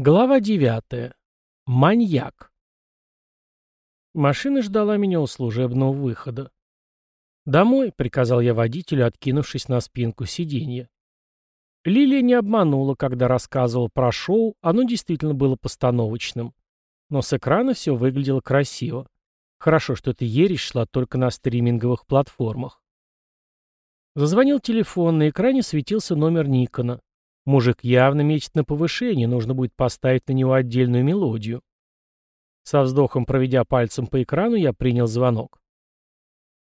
Глава 9. Маньяк. Машина ждала меня у служебного выхода. «Домой», — приказал я водителю, откинувшись на спинку сиденья. Лилия не обманула, когда рассказывал про шоу, оно действительно было постановочным. Но с экрана все выглядело красиво. Хорошо, что эта ересь шла только на стриминговых платформах. Зазвонил телефон, на экране светился номер Никона. Мужик явно метит на повышение, нужно будет поставить на него отдельную мелодию. Со вздохом проведя пальцем по экрану, я принял звонок.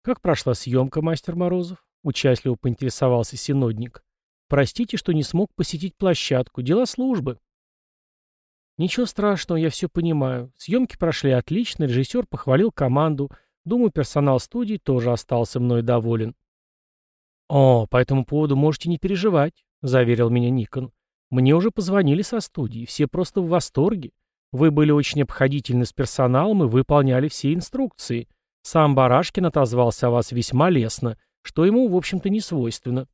«Как прошла съемка, мастер Морозов?» — участливо поинтересовался синодник. «Простите, что не смог посетить площадку. Дела службы». «Ничего страшного, я все понимаю. Съемки прошли отлично, режиссер похвалил команду. Думаю, персонал студии тоже остался мной доволен». «О, по этому поводу можете не переживать», — заверил меня Никон. «Мне уже позвонили со студии, все просто в восторге. Вы были очень обходительны с персоналом и выполняли все инструкции. Сам Барашкин отозвался о вас весьма лестно, что ему, в общем-то, не свойственно».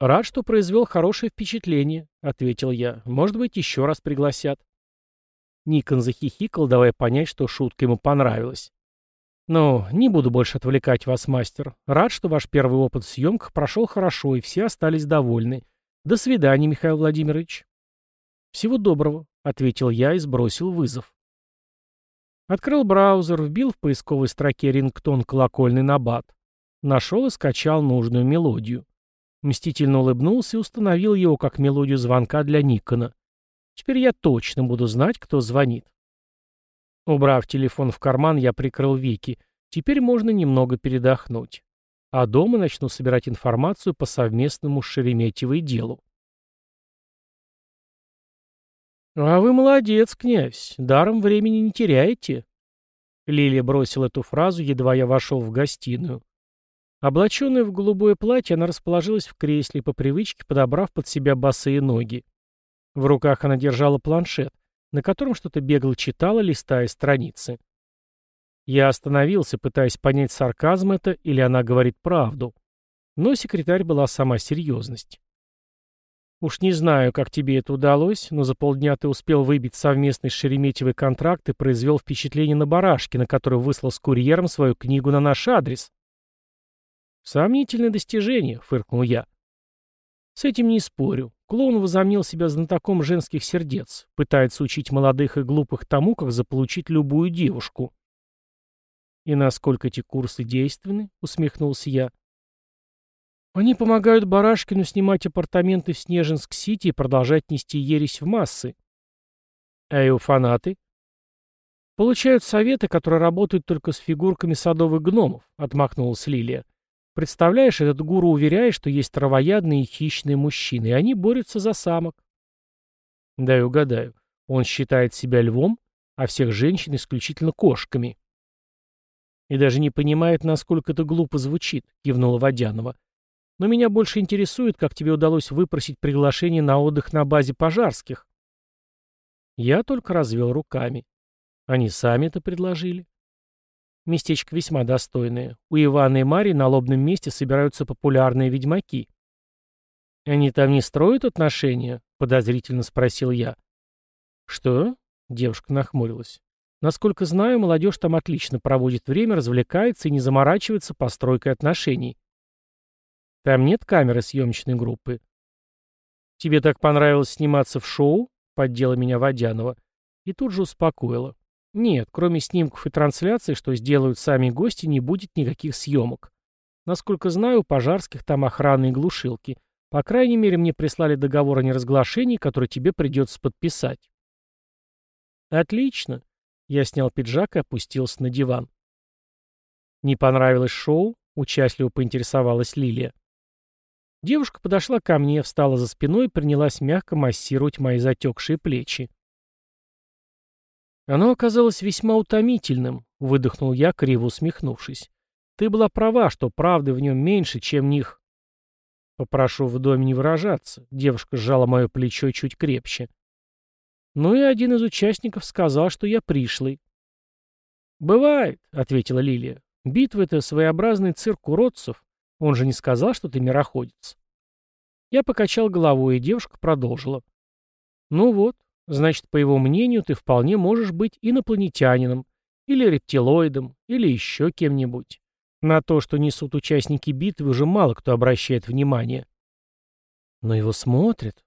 «Рад, что произвел хорошее впечатление», — ответил я. «Может быть, еще раз пригласят». Никон захихикал, давая понять, что шутка ему понравилась. «Ну, не буду больше отвлекать вас, мастер. Рад, что ваш первый опыт в съемках прошел хорошо, и все остались довольны. До свидания, Михаил Владимирович». «Всего доброго», — ответил я и сбросил вызов. Открыл браузер, вбил в поисковой строке рингтон колокольный набат. Нашел и скачал нужную мелодию. Мстительно улыбнулся и установил его как мелодию звонка для Никона. Теперь я точно буду знать, кто звонит. Убрав телефон в карман, я прикрыл веки. Теперь можно немного передохнуть. А дома начну собирать информацию по совместному с Шереметьевой делу. «А вы молодец, князь. Даром времени не теряете». Лилия бросила эту фразу, едва я вошел в гостиную. Облаченная в голубое платье, она расположилась в кресле, по привычке подобрав под себя босые ноги. В руках она держала планшет на котором что-то бегло читала, листая страницы. Я остановился, пытаясь понять, сарказм это или она говорит правду. Но секретарь была сама серьезность. Уж не знаю, как тебе это удалось, но за полдня ты успел выбить совместный с Шереметьевой контракт и произвел впечатление на Барашкина, который выслал с курьером свою книгу на наш адрес. «Сомнительное достижение», — фыркнул я. «С этим не спорю. Клоун возомнил себя знатоком женских сердец, пытается учить молодых и глупых тому, как заполучить любую девушку. «И насколько эти курсы действенны?» — усмехнулся я. «Они помогают Барашкину снимать апартаменты в Снежинск-Сити и продолжать нести ересь в массы. А его фанаты?» «Получают советы, которые работают только с фигурками садовых гномов», — отмахнулась Лилия. Представляешь, этот гуру уверяет, что есть травоядные и хищные мужчины, и они борются за самок. Дай угадаю, он считает себя львом, а всех женщин исключительно кошками. И даже не понимает, насколько это глупо звучит, кивнула Водянова. Но меня больше интересует, как тебе удалось выпросить приглашение на отдых на базе пожарских. Я только развел руками. Они сами это предложили. Местечко весьма достойное. У Ивана и Марии на лобном месте собираются популярные ведьмаки. «Они там не строят отношения?» — подозрительно спросил я. «Что?» — девушка нахмурилась. «Насколько знаю, молодежь там отлично проводит время, развлекается и не заморачивается постройкой отношений. Там нет камеры съемочной группы». «Тебе так понравилось сниматься в шоу?» — поддела меня Водянова. И тут же успокоила. Нет, кроме снимков и трансляций, что сделают сами гости, не будет никаких съемок. Насколько знаю, у пожарских там охраны и глушилки. По крайней мере, мне прислали договор о неразглашении, который тебе придется подписать. Отлично. Я снял пиджак и опустился на диван. Не понравилось шоу? Участливо поинтересовалась Лилия. Девушка подошла ко мне, встала за спиной и принялась мягко массировать мои затекшие плечи. Оно оказалось весьма утомительным, выдохнул я, криво усмехнувшись. Ты была права, что правды в нем меньше, чем них. Попрошу в доме не выражаться. Девушка сжала мое плечо чуть крепче. Ну и один из участников сказал, что я пришлый. «Бывает», — ответила Лилия. «Битва — это своеобразный цирк уродцев. Он же не сказал, что ты мироходец». Я покачал головой, и девушка продолжила. «Ну вот, Значит, по его мнению, ты вполне можешь быть инопланетянином, или рептилоидом, или еще кем-нибудь. На то, что несут участники битвы, уже мало кто обращает внимание. Но его смотрят.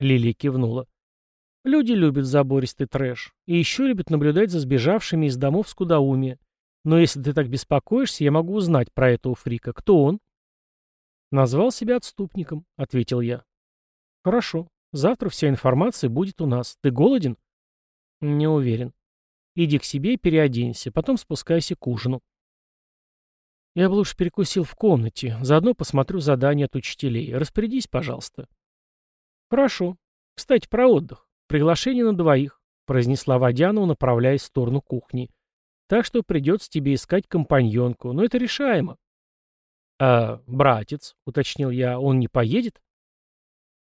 Лилия кивнула. Люди любят забористый трэш. И еще любят наблюдать за сбежавшими из домов скудоумия. Но если ты так беспокоишься, я могу узнать про этого фрика. Кто он? Назвал себя отступником, ответил я. Хорошо. Завтра вся информация будет у нас. Ты голоден? Не уверен. Иди к себе и переоденься, потом спускайся к ужину. Я бы лучше перекусил в комнате, заодно посмотрю задания от учителей. Распорядись, пожалуйста. Хорошо. Кстати, про отдых. Приглашение на двоих, произнесла Водянова, направляясь в сторону кухни. Так что придется тебе искать компаньонку, но это решаемо. А братец, уточнил я, он не поедет?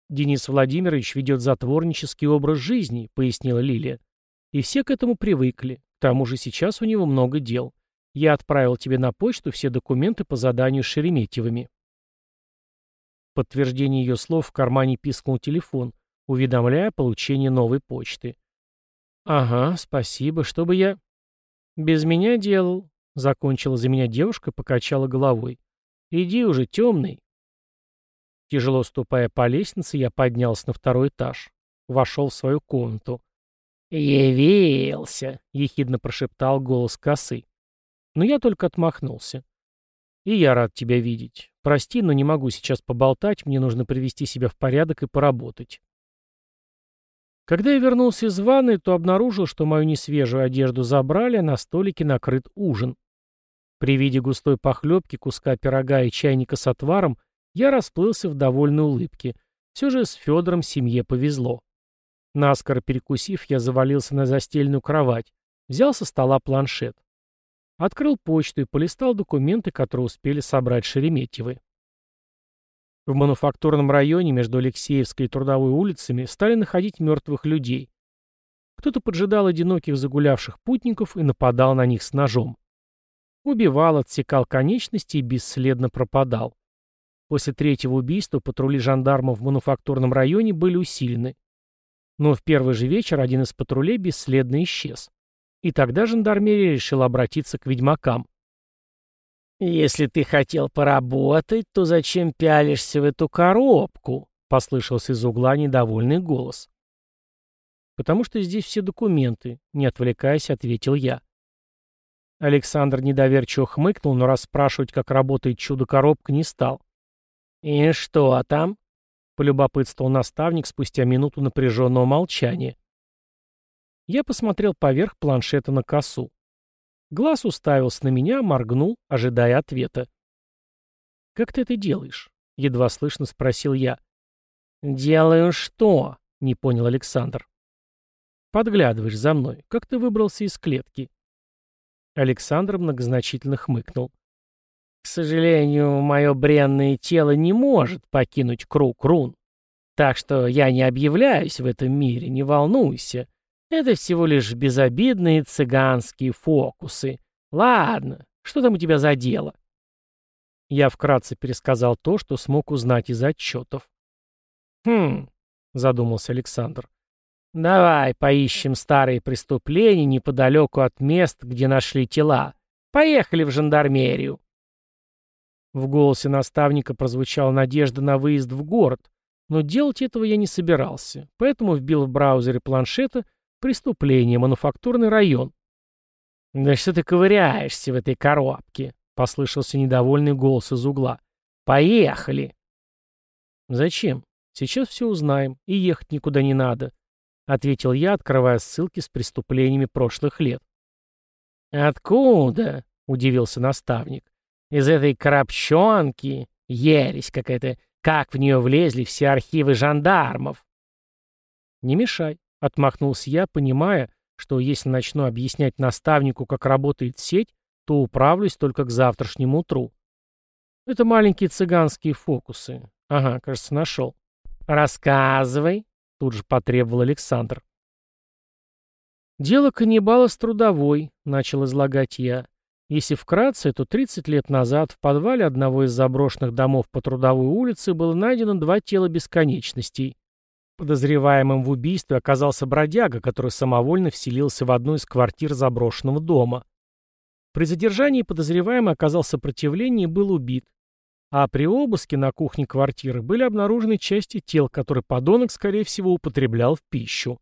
Денис Владимирович ведет затворнический образ жизни, пояснила Лилия. И все к этому привыкли. К тому же сейчас у него много дел. Я отправил тебе на почту все документы по заданию с Шереметьевыми. В подтверждение ее слов в кармане пискнул телефон, уведомляя о получении новой почты. «Ага, спасибо, чтобы я...» «Без меня делал», — закончила за меня девушка покачала головой. «Иди уже, темный». Тяжело ступая по лестнице, я поднялся на второй этаж. Вошел в свою комнату. «Явился!» — ехидно прошептал голос косы. Но я только отмахнулся. «И я рад тебя видеть. Прости, но не могу сейчас поболтать, мне нужно привести себя в порядок и поработать». Когда я вернулся из ванной, то обнаружил, что мою несвежую одежду забрали, а на столике накрыт ужин. При виде густой похлебки, куска пирога и чайника с отваром я расплылся в довольной улыбке. Все же с Федором семье повезло. Наскоро перекусив, я завалился на застельную кровать, взял со стола планшет. Открыл почту и полистал документы, которые успели собрать Шереметьевы. В мануфактурном районе между Алексеевской и Трудовой улицами стали находить мертвых людей. Кто-то поджидал одиноких загулявших путников и нападал на них с ножом. Убивал, отсекал конечности и бесследно пропадал. После третьего убийства патрули жандармов в мануфактурном районе были усилены. Но в первый же вечер один из патрулей бесследно исчез. И тогда жандармерия решила обратиться к ведьмакам. «Если ты хотел поработать, то зачем пялишься в эту коробку?» — послышался из угла недовольный голос. «Потому что здесь все документы», — не отвлекаясь, ответил я. Александр недоверчиво хмыкнул, но расспрашивать, как работает чудо-коробка, не стал. «И что там?» — полюбопытствовал наставник спустя минуту напряженного молчания. Я посмотрел поверх планшета на косу. Глаз уставился на меня, моргнул, ожидая ответа. «Как ты это делаешь?» — едва слышно спросил я. «Делаю что?» — не понял Александр. «Подглядываешь за мной. Как ты выбрался из клетки?» Александр многозначительно хмыкнул. «К сожалению, мое бренное тело не может покинуть круг рун. Так что я не объявляюсь в этом мире, не волнуйся. Это всего лишь безобидные цыганские фокусы. Ладно, что там у тебя за дело? Я вкратце пересказал то, что смог узнать из отчетов. Хм, задумался Александр. Давай поищем старые преступления неподалеку от мест, где нашли тела. Поехали в жандармерию. В голосе наставника прозвучала надежда на выезд в город, но делать этого я не собирался, поэтому вбил в браузере планшета Преступление, мануфактурный район. «Да что ты ковыряешься в этой коробке?» — послышался недовольный голос из угла. «Поехали!» «Зачем? Сейчас все узнаем, и ехать никуда не надо», — ответил я, открывая ссылки с преступлениями прошлых лет. «Откуда?» — удивился наставник. «Из этой коробчонки? Ересь какая-то. Как в нее влезли все архивы жандармов?» «Не мешай», — отмахнулся я, понимая, что если начну объяснять наставнику, как работает сеть, то управлюсь только к завтрашнему утру. Это маленькие цыганские фокусы. Ага, кажется, нашел. «Рассказывай», — тут же потребовал Александр. «Дело каннибала с трудовой», — начал излагать я. Если вкратце, то 30 лет назад в подвале одного из заброшенных домов по трудовой улице было найдено два тела бесконечностей. Подозреваемым в убийстве оказался бродяга, который самовольно вселился в одну из квартир заброшенного дома. При задержании подозреваемый оказал сопротивление и был убит. А при обыске на кухне квартиры были обнаружены части тел, которые подонок, скорее всего, употреблял в пищу.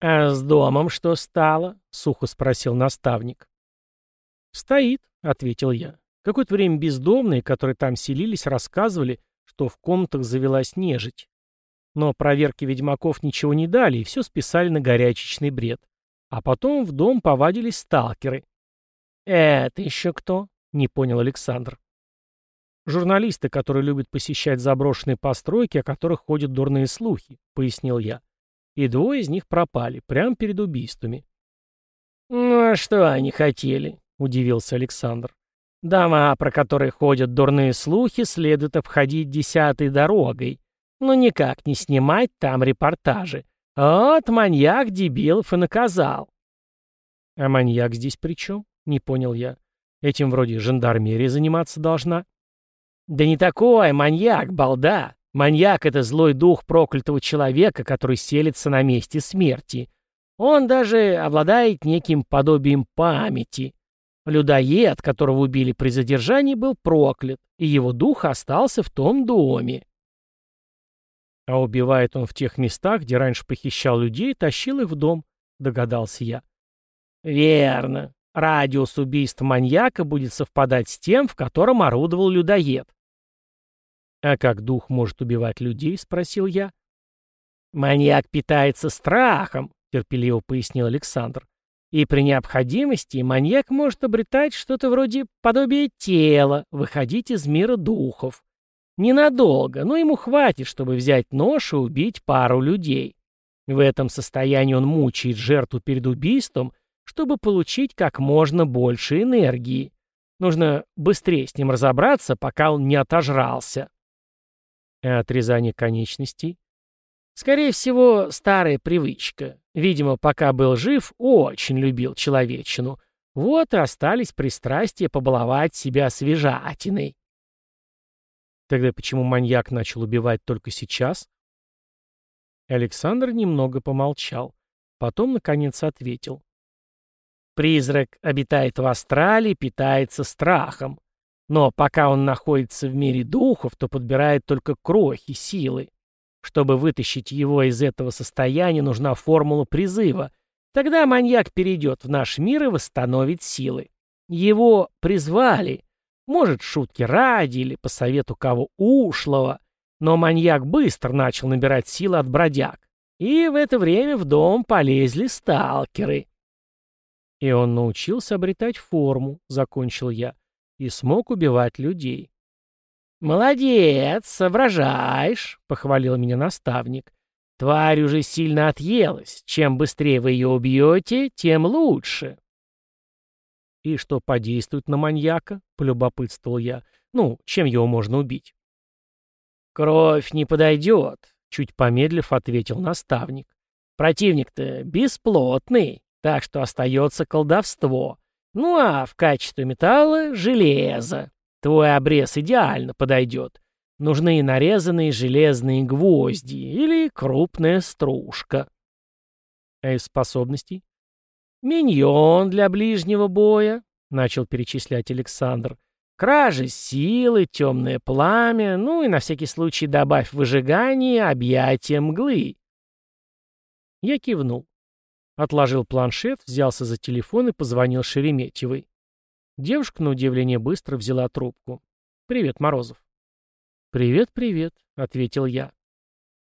«А с домом что стало?» — сухо спросил наставник. «Стоит», — ответил я. Какое-то время бездомные, которые там селились, рассказывали, что в комнатах завелась нежить. Но проверки ведьмаков ничего не дали, и все списали на горячечный бред. А потом в дом повадились сталкеры. «Это еще кто?» — не понял Александр. «Журналисты, которые любят посещать заброшенные постройки, о которых ходят дурные слухи», — пояснил я. И двое из них пропали, прямо перед убийствами. «Ну а что они хотели?» — удивился Александр. «Дома, про которые ходят дурные слухи, следует обходить десятой дорогой, но никак не снимать там репортажи. Вот маньяк дебилов и наказал». «А маньяк здесь при чем?» — не понял я. «Этим вроде жандармерия заниматься должна». «Да не такой маньяк, балда. Маньяк — это злой дух проклятого человека, который селится на месте смерти. Он даже обладает неким подобием памяти. Людоед, которого убили при задержании, был проклят, и его дух остался в том доме. А убивает он в тех местах, где раньше похищал людей и тащил их в дом, догадался я. Верно. Радиус убийств маньяка будет совпадать с тем, в котором орудовал людоед. «А как дух может убивать людей?» — спросил я. «Маньяк питается страхом», — терпеливо пояснил Александр. «И при необходимости маньяк может обретать что-то вроде подобия тела, выходить из мира духов. Ненадолго, но ему хватит, чтобы взять нож и убить пару людей. В этом состоянии он мучает жертву перед убийством, чтобы получить как можно больше энергии. Нужно быстрее с ним разобраться, пока он не отожрался. Отрезание конечностей? Скорее всего, старая привычка. Видимо, пока был жив, очень любил человечину. Вот и остались пристрастия побаловать себя свежатиной. Тогда почему маньяк начал убивать только сейчас? Александр немного помолчал. Потом, наконец, ответил. Призрак обитает в астрале, питается страхом. Но пока он находится в мире духов, то подбирает только крохи силы. Чтобы вытащить его из этого состояния, нужна формула призыва. Тогда маньяк перейдет в наш мир и восстановит силы. Его призвали. Может, шутки ради или по совету кого ушлого. Но маньяк быстро начал набирать силы от бродяг. И в это время в дом полезли сталкеры. И он научился обретать форму, закончил я и смог убивать людей. «Молодец, соображаешь», — похвалил меня наставник. «Тварь уже сильно отъелась. Чем быстрее вы ее убьете, тем лучше». «И что подействует на маньяка?» — полюбопытствовал я. «Ну, чем его можно убить?» «Кровь не подойдет», — чуть помедлив ответил наставник. «Противник-то бесплотный, так что остается колдовство. Ну а в качестве металла — железо. Твой обрез идеально подойдет. Нужны нарезанные железные гвозди или крупная стружка. А из способностей? Миньон для ближнего боя, начал перечислять Александр. Кражи силы, темное пламя, ну и на всякий случай добавь выжигание, объятия мглы. Я кивнул. Отложил планшет, взялся за телефон и позвонил Шереметьевой. Девушка, на удивление, быстро взяла трубку. «Привет, Морозов». «Привет, привет», — ответил я.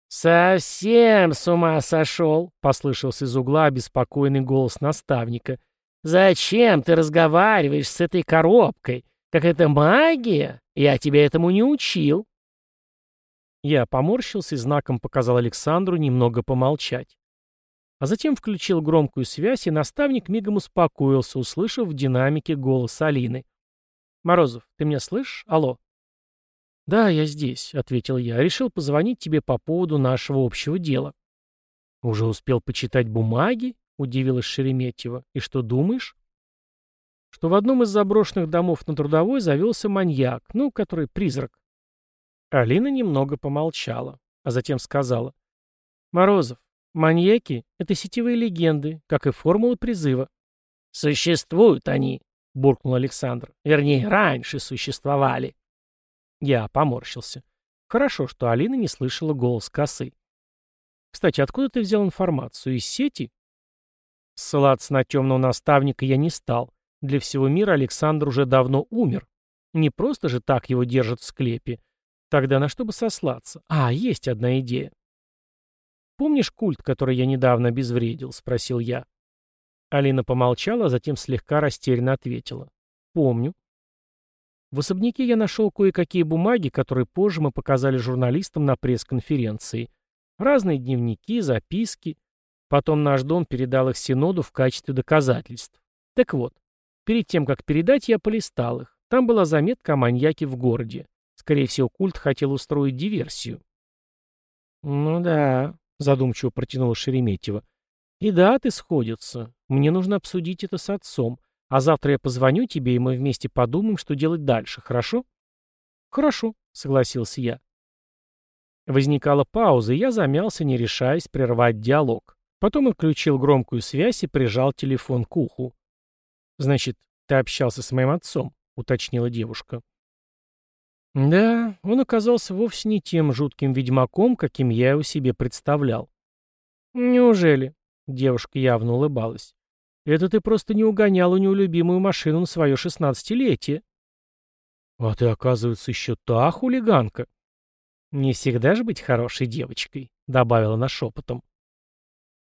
«Совсем с ума сошел», — послышался из угла обеспокоенный голос наставника. «Зачем ты разговариваешь с этой коробкой? Как это магия? Я тебя этому не учил». Я поморщился и знаком показал Александру немного помолчать. А затем включил громкую связь, и наставник мигом успокоился, услышав в динамике голос Алины. «Морозов, ты меня слышишь? Алло?» «Да, я здесь», — ответил я. «Решил позвонить тебе по поводу нашего общего дела». «Уже успел почитать бумаги?» — удивилась Шереметьева. «И что думаешь?» «Что в одном из заброшенных домов на Трудовой завелся маньяк, ну, который призрак». Алина немного помолчала, а затем сказала. Морозов, маньяки — это сетевые легенды, как и формулы призыва. Существуют они, буркнул Александр. Вернее, раньше существовали. Я поморщился. Хорошо, что Алина не слышала голос косы. Кстати, откуда ты взял информацию? Из сети? Ссылаться на темного наставника я не стал. Для всего мира Александр уже давно умер. Не просто же так его держат в склепе. Тогда на что бы сослаться? А, есть одна идея. «Помнишь культ, который я недавно обезвредил?» — спросил я. Алина помолчала, а затем слегка растерянно ответила. «Помню». В особняке я нашел кое-какие бумаги, которые позже мы показали журналистам на пресс-конференции. Разные дневники, записки. Потом наш дом передал их Синоду в качестве доказательств. Так вот, перед тем, как передать, я полистал их. Там была заметка о маньяке в городе. Скорее всего, культ хотел устроить диверсию. «Ну да», — задумчиво протянула Шереметьева. «И даты сходятся. Мне нужно обсудить это с отцом. А завтра я позвоню тебе, и мы вместе подумаем, что делать дальше, хорошо?» «Хорошо», — согласился я. Возникала пауза, и я замялся, не решаясь прервать диалог. Потом отключил громкую связь и прижал телефон к уху. «Значит, ты общался с моим отцом?» — уточнила девушка. Да, он оказался вовсе не тем жутким ведьмаком, каким я его себе представлял. «Неужели?» — девушка явно улыбалась. Это ты просто не угонял у него любимую машину на свое шестнадцатилетие. А ты, оказывается, еще та хулиганка. Не всегда же быть хорошей девочкой, добавила она шепотом.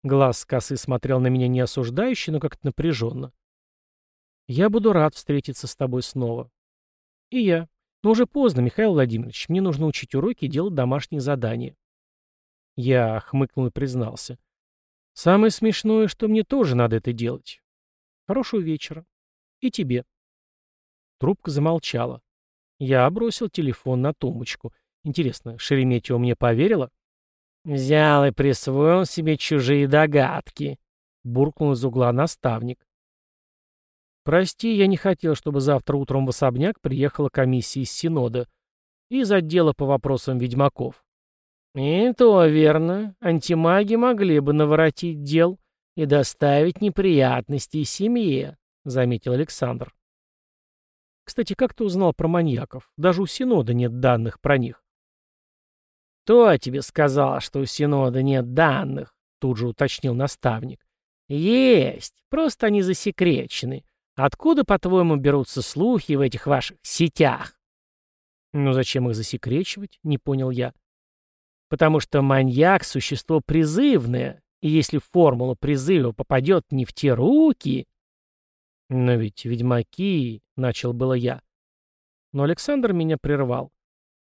Глаз с косы смотрел на меня не осуждающе, но как-то напряженно. Я буду рад встретиться с тобой снова. И я. Но уже поздно, Михаил Владимирович, мне нужно учить уроки и делать домашние задания. Я хмыкнул и признался. Самое смешное, что мне тоже надо это делать. Хорошего вечера. И тебе. Трубка замолчала. Я бросил телефон на тумбочку. Интересно, Шереметьева мне поверила? «Взял и присвоил себе чужие догадки», — буркнул из угла наставник. «Прости, я не хотел, чтобы завтра утром в особняк приехала комиссия из Синода из отдела по вопросам ведьмаков. «И то верно. Антимаги могли бы наворотить дел и доставить неприятности семье», — заметил Александр. «Кстати, как ты узнал про маньяков? Даже у Синода нет данных про них». «Кто тебе сказал, что у Синода нет данных?» — тут же уточнил наставник. «Есть, просто они засекречены. Откуда, по-твоему, берутся слухи в этих ваших сетях?» «Ну зачем их засекречивать?» — не понял я. Потому что маньяк — существо призывное, и если формула призыва попадет не в те руки... Но ведь ведьмаки, — начал было я. Но Александр меня прервал.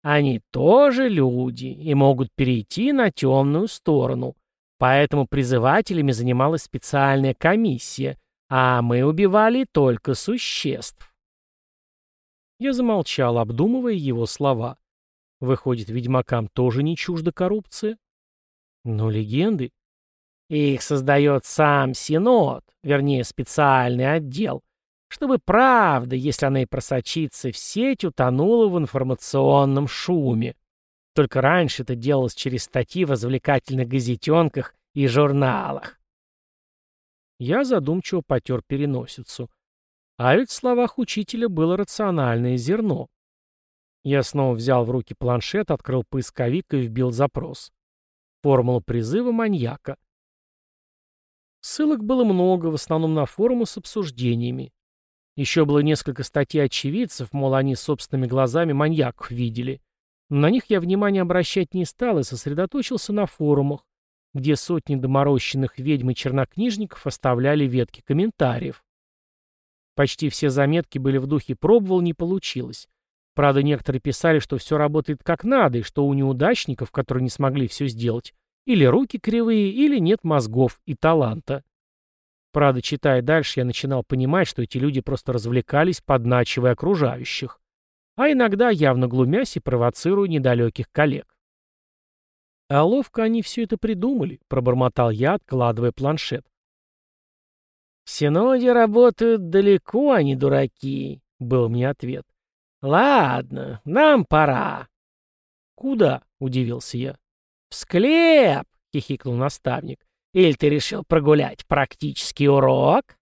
Они тоже люди и могут перейти на темную сторону. Поэтому призывателями занималась специальная комиссия, а мы убивали только существ. Я замолчал, обдумывая его слова. Выходит, ведьмакам тоже не чужда коррупция? Но легенды... Их создает сам Синод, вернее, специальный отдел, чтобы правда, если она и просочится в сеть, утонула в информационном шуме. Только раньше это делалось через статьи в развлекательных газетенках и журналах. Я задумчиво потер переносицу. А ведь в словах учителя было рациональное зерно. Я снова взял в руки планшет, открыл поисковик и вбил запрос. Формула призыва маньяка. Ссылок было много, в основном на форумы с обсуждениями. Еще было несколько статей очевидцев, мол, они собственными глазами маньяков видели. На них я внимания обращать не стал и сосредоточился на форумах, где сотни доморощенных ведьм и чернокнижников оставляли ветки комментариев. Почти все заметки были в духе «пробовал, не получилось». Правда, некоторые писали, что все работает как надо, и что у неудачников, которые не смогли все сделать, или руки кривые, или нет мозгов и таланта. Правда, читая дальше, я начинал понимать, что эти люди просто развлекались, подначивая окружающих. А иногда явно глумясь и провоцируя недалеких коллег. «А ловко они все это придумали», — пробормотал я, откладывая планшет. «В Синоде работают далеко, они дураки», — был мне ответ. «Ладно, нам пора». «Куда?» — удивился я. «В склеп!» —— хихикнул наставник. «Или ты решил прогулять практический урок?»